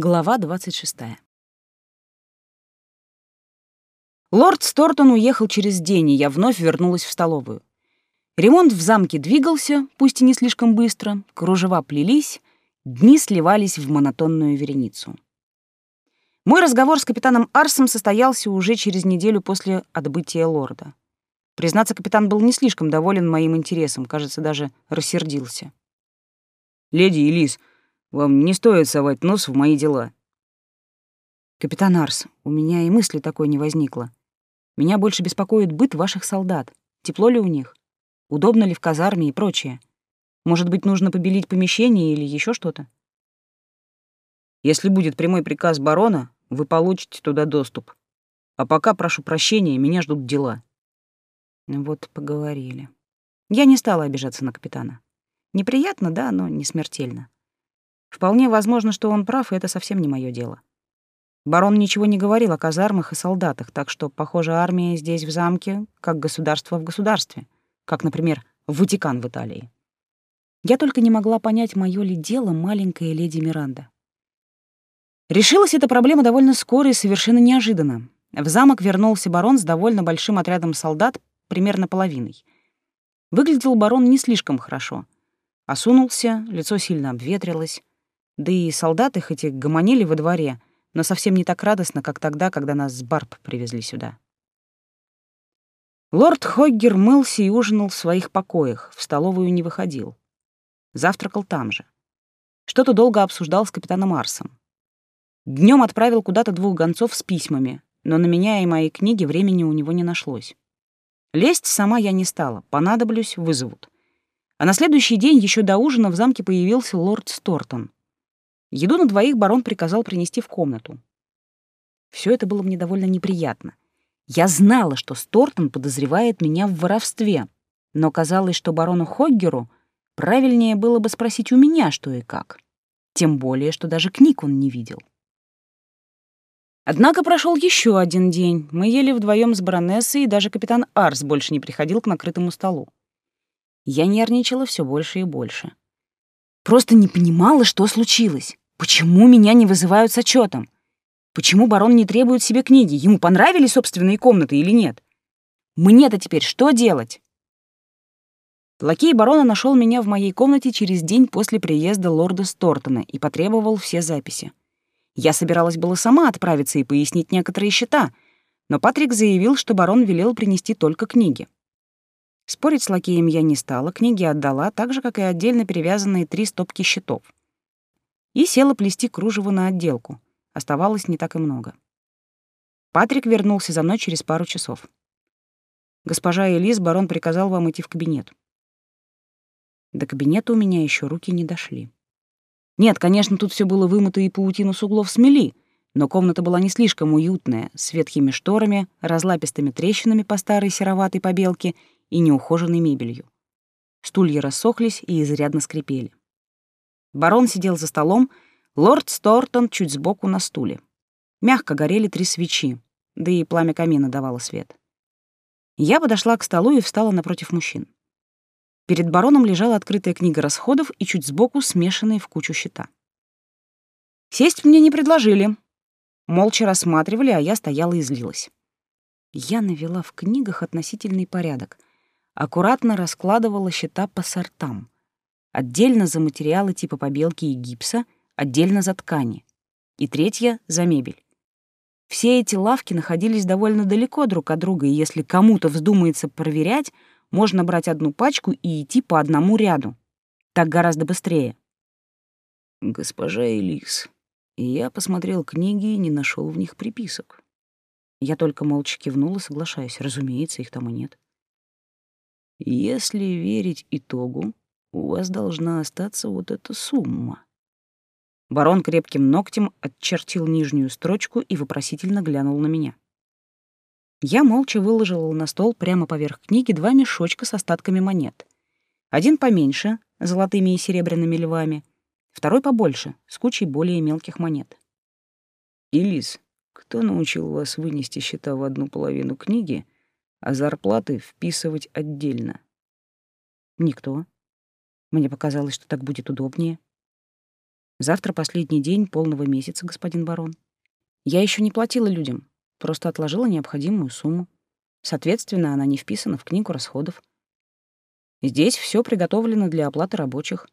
Глава 26. Лорд Стортон уехал через день, и я вновь вернулась в столовую. Ремонт в замке двигался, пусть и не слишком быстро, кружева плелись, дни сливались в монотонную вереницу. Мой разговор с капитаном Арсом состоялся уже через неделю после отбытия лорда. Признаться, капитан был не слишком доволен моим интересом, кажется, даже рассердился. «Леди Элис, вам не стоит совать нос в мои дела. Капитан Арс, у меня и мысли такой не возникло. Меня больше беспокоит быт ваших солдат. Тепло ли у них? Удобно ли в казарме и прочее? Может быть, нужно побелить помещение или еще что-то? Если будет прямой приказ барона, вы получите туда доступ. А пока прошу прощения, меня ждут дела. Вот поговорили. Я не стала обижаться на капитана. Неприятно, да, но не смертельно. Вполне возможно, что он прав, и это совсем не мое дело. Барон ничего не говорил о казармах и солдатах, так что, похоже, армия здесь, в замке, как государство в государстве, как, например, Ватикан в Италии. Я только не могла понять, мое ли дело маленькая леди Миранда. Решилась эта проблема довольно скоро и совершенно неожиданно. В замок вернулся барон с довольно большим отрядом солдат, примерно половиной. Выглядел барон не слишком хорошо. Осунулся, лицо сильно обветрилось, да и солдаты хоть и гомонили во дворе, но совсем не так радостно, как тогда, когда нас с Барб привезли сюда. Лорд Хоггер мылся и ужинал в своих покоях, в столовую не выходил. Завтракал там же. Что-то долго обсуждал с капитаном Марсом. Днем отправил куда-то двух гонцов с письмами, но на меня и мои книги времени у него не нашлось. Лезть сама я не стала, понадоблюсь — вызовут. А на следующий день еще до ужина в замке появился лорд Стортон — Еду на двоих барон приказал принести в комнату. Все это было мне довольно неприятно. Я знала, что Стортон подозревает меня в воровстве, но казалось, что барону Хоггеру правильнее было бы спросить у меня, что и как. Тем более, что даже книг он не видел. Однако прошел еще один день. Мы ели вдвоем с баронессой, и даже капитан Арс больше не приходил к накрытому столу. Я нервничала все больше и больше. Просто не понимала, что случилось. Почему меня не вызывают с отчетом? Почему барон не требует себе книги? Ему понравились собственные комнаты или нет? Мне-то теперь что делать? Лакей барона нашел меня в моей комнате через день после приезда лорда Стортона и потребовал все записи. Я собиралась было сама отправиться и пояснить некоторые счета, но Патрик заявил, что барон велел принести только книги. Спорить с лакеем я не стала, книги отдала, так же, как и отдельно перевязанные три стопки счетов. И села плести кружево на отделку. Оставалось не так и много. Патрик вернулся за мной через пару часов. «Госпожа Элис, барон приказал вам идти в кабинет». До кабинета у меня еще руки не дошли. Нет, конечно, тут все было вымыто и паутину с углов смели, но комната была не слишком уютная, с ветхими шторами, разлапистыми трещинами по старой сероватой побелке и неухоженной мебелью. Стулья рассохлись и изрядно скрипели. Барон сидел за столом, лорд Стортон чуть сбоку на стуле. Мягко горели три свечи, да и пламя камина давало свет. Я подошла к столу и встала напротив мужчин. Перед бароном лежала открытая книга расходов и чуть сбоку смешанные в кучу счета. Сесть мне не предложили. Молча рассматривали, а я стояла и злилась. Я навела в книгах относительный порядок — аккуратно раскладывала счета по сортам. Отдельно за материалы типа побелки и гипса, отдельно за ткани. И третья — за мебель. Все эти лавки находились довольно далеко друг от друга, и если кому-то вздумается проверять, можно брать одну пачку и идти по одному ряду. Так гораздо быстрее. Госпожа Элис, я посмотрел книги и не нашел в них приписок. Я только молча кивнула, соглашаясь. Разумеется, их там и нет. Если верить итогу, у вас должна остаться вот эта сумма. Барон крепким ногтем отчертил нижнюю строчку и вопросительно глянул на меня. Я молча выложила на стол прямо поверх книги два мешочка с остатками монет. Один поменьше, золотыми и серебряными львами, второй побольше, с кучей более мелких монет. «Илис, кто научил вас вынести счета в одну половину книги а зарплаты вписывать отдельно. Никто. Мне показалось, что так будет удобнее. Завтра последний день полного месяца, господин барон. Я еще не платила людям, просто отложила необходимую сумму. Соответственно, она не вписана в книгу расходов. Здесь все приготовлено для оплаты рабочих.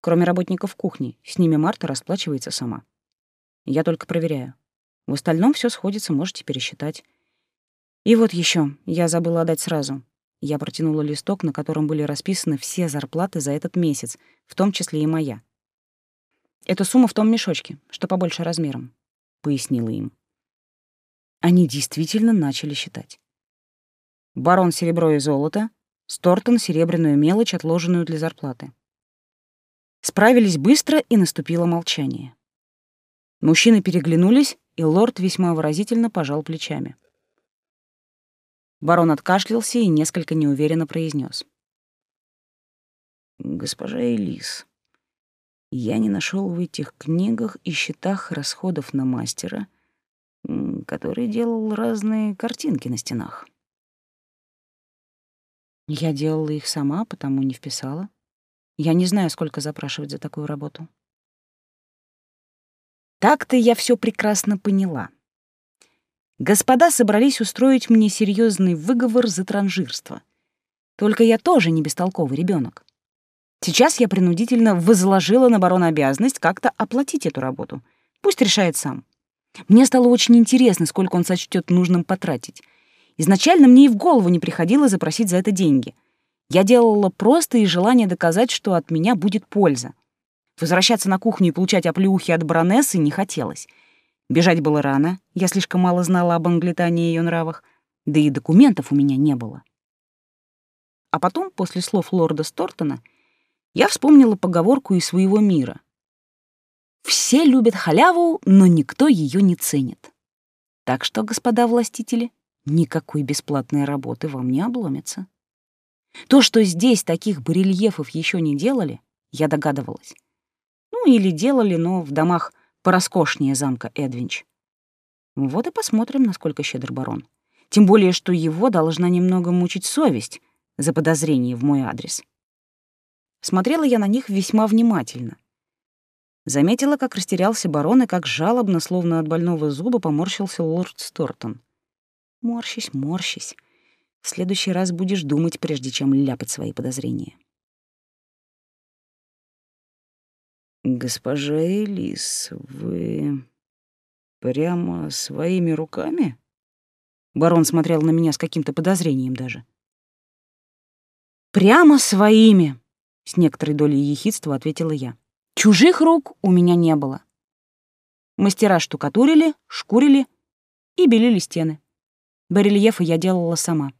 Кроме работников кухни, с ними Марта расплачивается сама. Я только проверяю. В остальном все сходится, можете пересчитать. И вот еще, я забыла отдать сразу. Я протянула листок, на котором были расписаны все зарплаты за этот месяц, в том числе и моя. «Эта сумма в том мешочке, что побольше размером», — пояснила им. Они действительно начали считать. Барон серебро и золото, Стортон серебряную мелочь, отложенную для зарплаты. Справились быстро, и наступило молчание. Мужчины переглянулись, и лорд весьма выразительно пожал плечами. Барон откашлялся и несколько неуверенно произнес: «Госпожа Элис, я не нашел в этих книгах и счетах расходов на мастера, который делал разные картинки на стенах». Я делала их сама, потому не вписала. Я не знаю, сколько запрашивать за такую работу. Так-то я все прекрасно поняла. Господа собрались устроить мне серьезный выговор за транжирство. Только я тоже не бестолковый ребенок. Сейчас я принудительно возложила на барона обязанность как-то оплатить эту работу. Пусть решает сам. Мне стало очень интересно, сколько он сочтет нужным потратить. Изначально мне и в голову не приходило запросить за это деньги. Я делала просто из желания доказать, что от меня будет польза. Возвращаться на кухню и получать оплеухи от баронессы не хотелось — Бежать было рано, я слишком мало знала об англитане и ее нравах, да и документов у меня не было. А потом, после слов лорда Стортона, я вспомнила поговорку из своего мира. «Все любят халяву, но никто ее не ценит». Так что, господа властители, никакой бесплатной работы вам не обломится. То, что здесь таких барельефов еще не делали, я догадывалась. Ну, или делали, но в домах пороскошнее замка Эдвинч. Вот и посмотрим, насколько щедр барон. Тем более, что его должна немного мучить совесть за подозрение в мой адрес. Смотрела я на них весьма внимательно. Заметила, как растерялся барон и как жалобно, словно от больного зуба, поморщился лорд Стортон. Морщись, морщись. В следующий раз будешь думать, прежде чем ляпать свои подозрения. «Госпожа Элис, вы прямо своими руками?» Барон смотрел на меня с каким-то подозрением даже. «Прямо своими!» — с некоторой долей ехидства ответила я. «Чужих рук у меня не было. Мастера штукатурили, шкурили и белили стены. Барельефы я делала сама».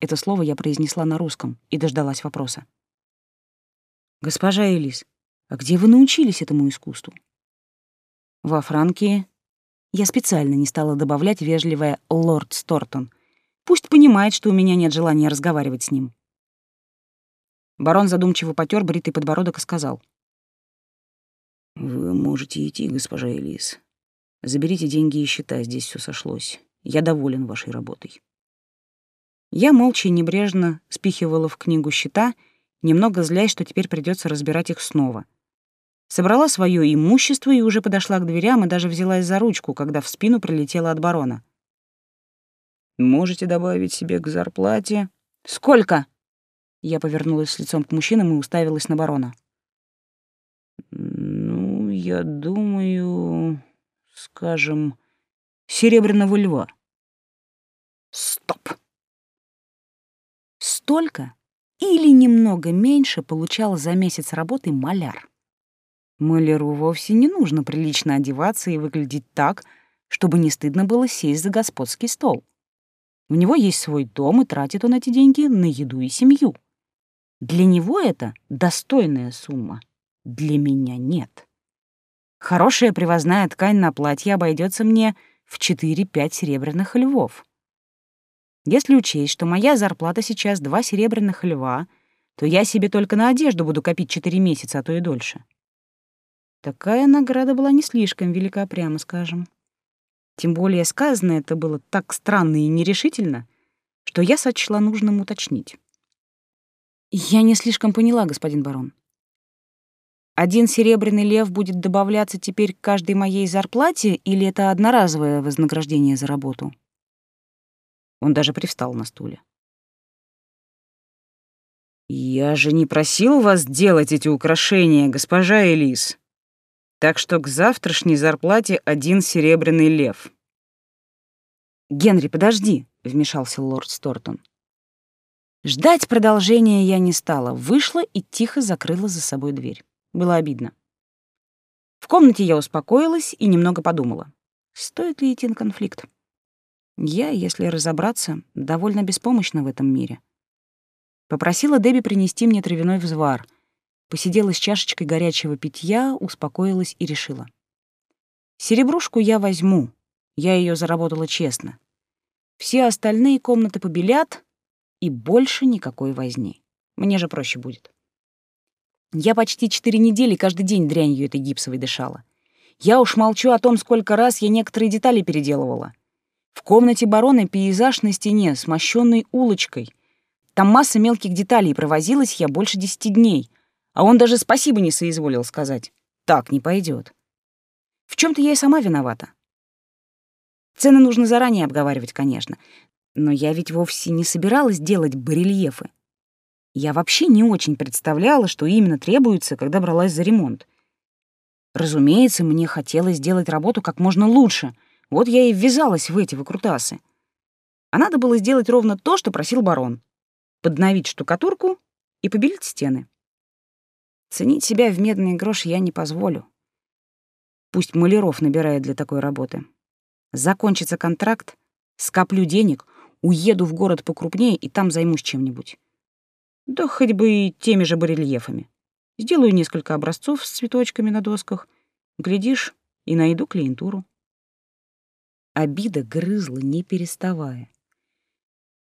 Это слово я произнесла на русском и дождалась вопроса. «Госпожа Элис, а где вы научились этому искусству? Во Франкии. Я специально не стала добавлять вежливое «Лорд Стортон». Пусть понимает, что у меня нет желания разговаривать с ним. Барон задумчиво потер бритый подбородок и сказал. «Вы можете идти, госпожа Элис. Заберите деньги и счета, здесь все сошлось. Я доволен вашей работой». Я молча и небрежно спихивала в книгу счета, немного злясь, что теперь придется разбирать их снова — Собрала свое имущество и уже подошла к дверям и даже взялась за ручку, когда в спину прилетела от барона. «Можете добавить себе к зарплате?» «Сколько?» Я повернулась лицом к мужчинам и уставилась на барона. «Ну, я думаю, скажем, серебряного льва». «Стоп!» Столько или немного меньше получал за месяц работы маляр. Маляру вовсе не нужно прилично одеваться и выглядеть так, чтобы не стыдно было сесть за господский стол. У него есть свой дом, и тратит он эти деньги на еду и семью. Для него это достойная сумма. Для меня нет. Хорошая привозная ткань на платье обойдется мне в 4-5 серебряных львов. Если учесть, что моя зарплата сейчас два серебряных льва, то я себе только на одежду буду копить 4 месяца, а то и дольше. Такая награда была не слишком велика, прямо скажем. Тем более сказано это было так странно и нерешительно, что я сочла нужным уточнить. Я не слишком поняла, господин барон. Один серебряный лев будет добавляться теперь к каждой моей зарплате или это одноразовое вознаграждение за работу? Он даже привстал на стуле. «Я же не просил вас делать эти украшения, госпожа Элис. Так что к завтрашней зарплате один серебряный лев». «Генри, подожди», — вмешался лорд Стортон. Ждать продолжения я не стала, вышла и тихо закрыла за собой дверь. Было обидно. В комнате я успокоилась и немного подумала. Стоит ли идти на конфликт? Я, если разобраться, довольно беспомощна в этом мире. Попросила Дебби принести мне травяной взвар. Посидела с чашечкой горячего питья, успокоилась и решила. Серебрушку я возьму. Я ее заработала честно. Все остальные комнаты побелят, и больше никакой возни. Мне же проще будет. Я почти четыре недели каждый день дрянью этой гипсовой дышала. Я уж молчу о том, сколько раз я некоторые детали переделывала. В комнате барона пейзаж на стене, смощенный улочкой. Там масса мелких деталей, провозилась я больше десяти дней. А он даже спасибо не соизволил сказать. Так не пойдет. В чем то я и сама виновата. Цены нужно заранее обговаривать, конечно. Но я ведь вовсе не собиралась делать барельефы. Я вообще не очень представляла, что именно требуется, когда бралась за ремонт. Разумеется, мне хотелось сделать работу как можно лучше. Вот я и ввязалась в эти выкрутасы. А надо было сделать ровно то, что просил барон. Подновить штукатурку и побелить стены. Ценить себя в медный грош я не позволю. Пусть маляров набирает для такой работы. Закончится контракт, скоплю денег, уеду в город покрупнее и там займусь чем-нибудь. Да хоть бы и теми же барельефами. Сделаю несколько образцов с цветочками на досках. Глядишь, и найду клиентуру. Обида грызла, не переставая.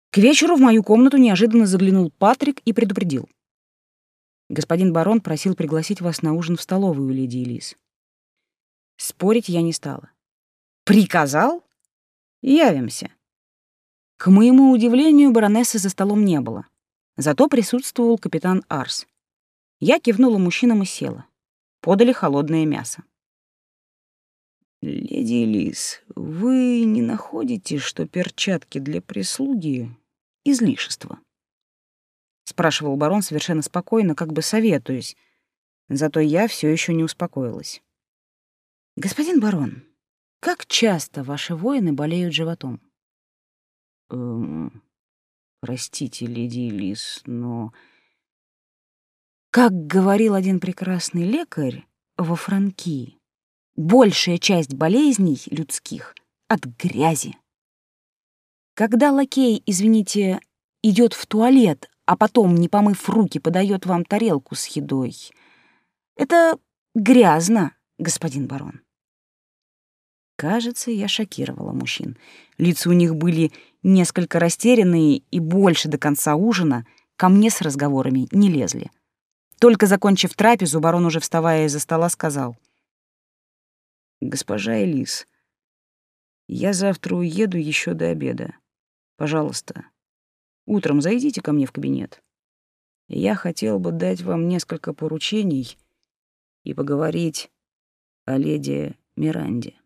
К вечеру в мою комнату неожиданно заглянул Патрик и предупредил. Господин барон просил пригласить вас на ужин в столовую, леди Элис. Спорить я не стала. Приказал? Явимся. К моему удивлению, баронессы за столом не было. Зато присутствовал капитан Арс. Я кивнула мужчинам и села. Подали холодное мясо. «Леди Элис, вы не находите, что перчатки для прислуги — излишество?» — спрашивал барон совершенно спокойно, как бы советуясь. Зато я все еще не успокоилась. «Господин барон, как часто ваши воины болеют животом?» «Эм, Простите, леди Лис, но... Как говорил один прекрасный лекарь во Франкии, большая часть болезней людских от грязи. Когда лакей, извините, идет в туалет, а потом, не помыв руки, подает вам тарелку с едой, это грязно, господин барон. Кажется, я шокировала мужчин. Лица у них были несколько растерянные и больше до конца ужина ко мне с разговорами не лезли. Только закончив трапезу, барон, уже вставая из-за стола, сказал. «Госпожа Элис, я завтра уеду еще до обеда. Пожалуйста, утром зайдите ко мне в кабинет. Я хотел бы дать вам несколько поручений и поговорить о леди Миранде».